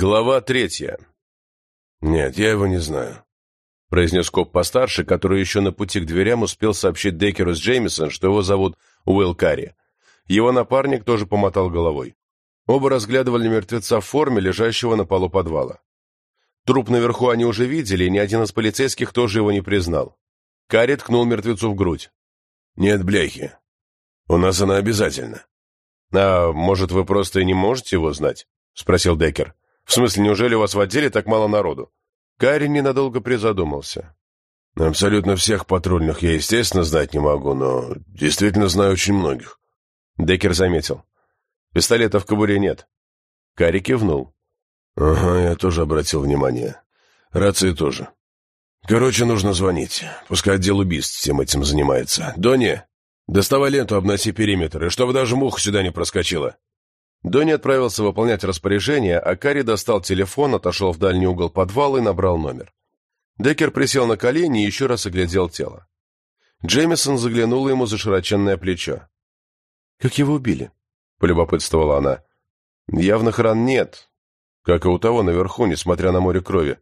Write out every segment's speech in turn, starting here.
Глава третья. «Нет, я его не знаю», — произнес коп постарше, который еще на пути к дверям успел сообщить Деккеру с Джеймисон, что его зовут Уилл Карри. Его напарник тоже помотал головой. Оба разглядывали мертвеца в форме, лежащего на полу подвала. Труп наверху они уже видели, и ни один из полицейских тоже его не признал. Карри ткнул мертвецу в грудь. «Нет бляхи. У нас она обязательно». «А может, вы просто и не можете его знать?» — спросил Деккер. В смысле, неужели у вас в отделе так мало народу? Карри ненадолго призадумался. Абсолютно всех патрульных я, естественно, знать не могу, но действительно знаю очень многих. Деккер заметил. Пистолета в кобуре нет. Карри кивнул. Ага, я тоже обратил внимание. Рации тоже. Короче, нужно звонить. Пускай отдел убийств всем этим занимается. Донни, доставай ленту, обноси периметр, и чтобы даже муха сюда не проскочила. Донни отправился выполнять распоряжение, а Карри достал телефон, отошел в дальний угол подвала и набрал номер. Деккер присел на колени и еще раз оглядел тело. Джеймисон заглянула ему за широченное плечо. «Как его убили?» — полюбопытствовала она. «Явных ран нет, как и у того наверху, несмотря на море крови.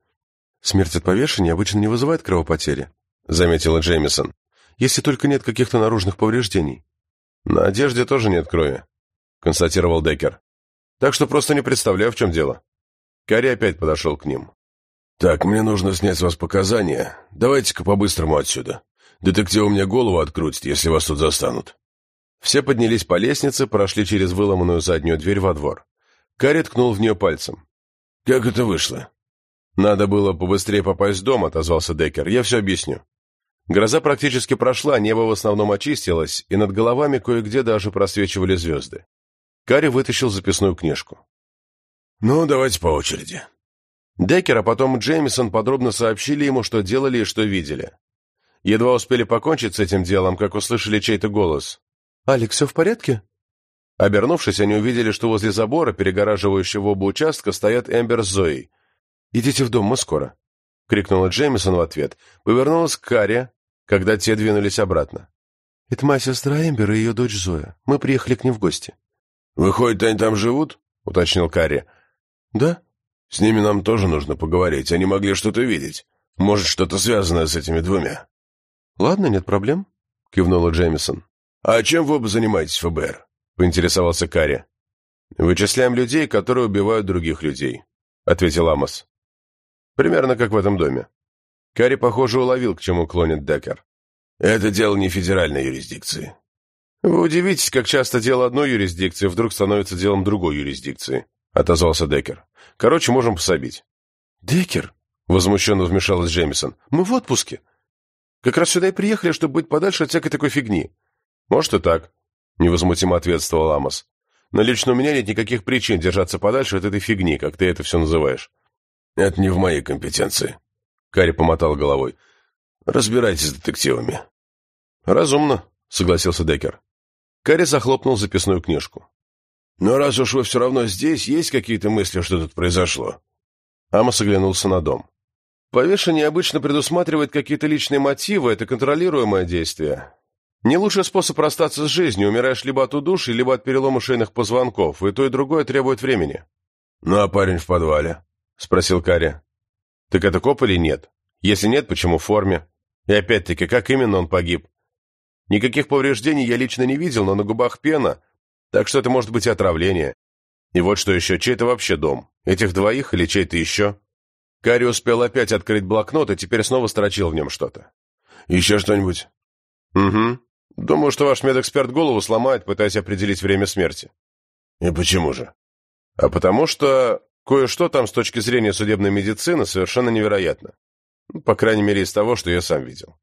Смерть от повешения обычно не вызывает кровопотери», — заметила Джеймисон. «Если только нет каких-то наружных повреждений». «На одежде тоже нет крови», — констатировал Деккер. «Так что просто не представляю, в чем дело». Карри опять подошел к ним. «Так, мне нужно снять с вас показания. Давайте-ка по-быстрому отсюда. Детектив мне голову открутит, если вас тут застанут». Все поднялись по лестнице, прошли через выломанную заднюю дверь во двор. Карри ткнул в нее пальцем. «Как это вышло?» «Надо было побыстрее попасть в дом», — отозвался Деккер. «Я все объясню». Гроза практически прошла, небо в основном очистилось, и над головами кое-где даже просвечивали звезды. Карри вытащил записную книжку. «Ну, давайте по очереди». Деккер, а потом Джеймисон подробно сообщили ему, что делали и что видели. Едва успели покончить с этим делом, как услышали чей-то голос. «Алекс, все в порядке?» Обернувшись, они увидели, что возле забора, перегораживающего оба участка, стоят Эмбер с Зоей. «Идите в дом, мы скоро», — крикнула Джеймисон в ответ. Повернулась к Карри, когда те двинулись обратно. «Это моя сестра Эмбер и ее дочь Зоя. Мы приехали к ним в гости». «Выходит, они там живут?» — уточнил Карри. «Да». «С ними нам тоже нужно поговорить. Они могли что-то видеть. Может, что-то связанное с этими двумя». «Ладно, нет проблем», — кивнула Джеймисон. «А чем вы оба занимаетесь, ФБР?» — поинтересовался Карри. «Вычисляем людей, которые убивают других людей», — ответил Амос. «Примерно как в этом доме». Карри, похоже, уловил, к чему клонит Деккер. «Это дело не федеральной юрисдикции. «Вы удивитесь, как часто дело одной юрисдикции вдруг становится делом другой юрисдикции», — отозвался Деккер. «Короче, можем пособить». «Деккер?» — возмущенно вмешалась Джеймисон. «Мы в отпуске. Как раз сюда и приехали, чтобы быть подальше от всякой такой фигни». «Может и так», — невозмутимо ответствовал Амос. «Но лично у меня нет никаких причин держаться подальше от этой фигни, как ты это все называешь». «Это не в моей компетенции», — Карри помотал головой. «Разбирайтесь с детективами». «Разумно», — согласился Деккер. Карри захлопнул записную книжку. «Но раз уж вы все равно здесь, есть какие-то мысли, что тут произошло?» Амос оглянулся на дом. «Повешение обычно предусматривает какие-то личные мотивы, это контролируемое действие. Не лучший способ расстаться с жизнью, умираешь либо от удушья, либо от перелома шейных позвонков, и то и другое требует времени». «Ну а парень в подвале?» — спросил Карри. «Так это коп или нет? Если нет, почему в форме? И опять-таки, как именно он погиб? Никаких повреждений я лично не видел, но на губах пена, так что это может быть отравление. И вот что еще, чей это вообще дом? Этих двоих или чей-то еще? Карри успел опять открыть блокнот и теперь снова строчил в нем что-то. «Еще что-нибудь?» «Угу. Думаю, что ваш медэксперт голову сломает, пытаясь определить время смерти». «И почему же?» «А потому что кое-что там с точки зрения судебной медицины совершенно невероятно. По крайней мере, из того, что я сам видел».